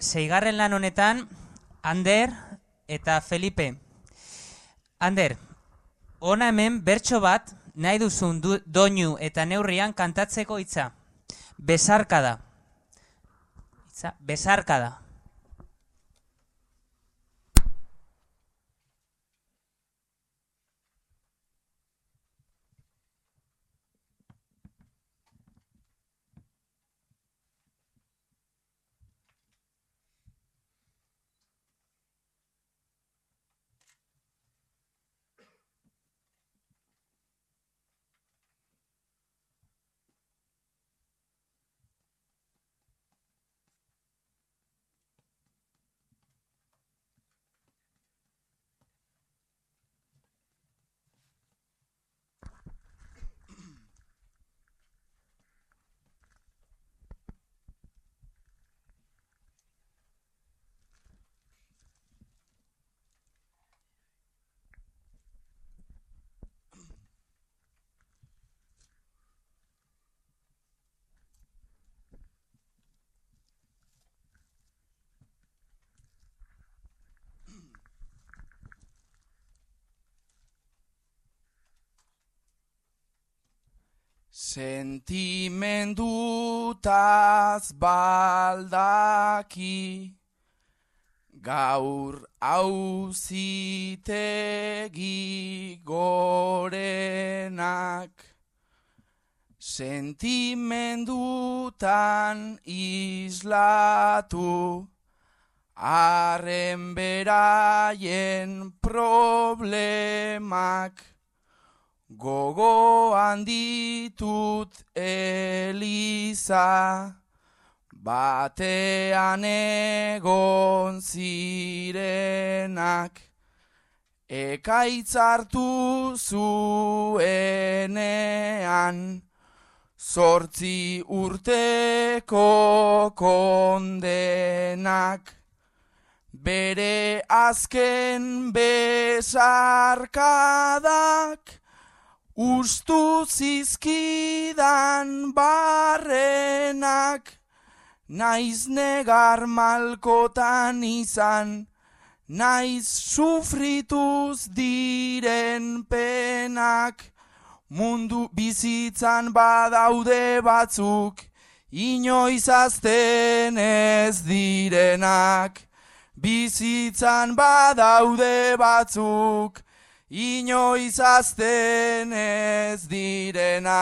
Seigarren lan honetan, Ander eta Felipe. Ander, ona hemen bertso bat nahi duzun du, doinu eta neurrian kantatzeko hitza. Besarka da. Hitza, besarka da. Sentimentutaz baldaki gaur auzitegi gorenak. Sentimendutan islatu arren beraien problemak Gogoan ditut Eliza, batean egon zirenak, ekaitzartu zuenean, sortzi urteko kondenak, bere azken besarkadak, Ustu zizkidan barrenak, naiz negar malkotan izan, naiz sufrituz diren penak, mundu bizitzan badaude batzuk, inoiz azten ez direnak, bizitzan badaude batzuk, inoiz azten ez direna.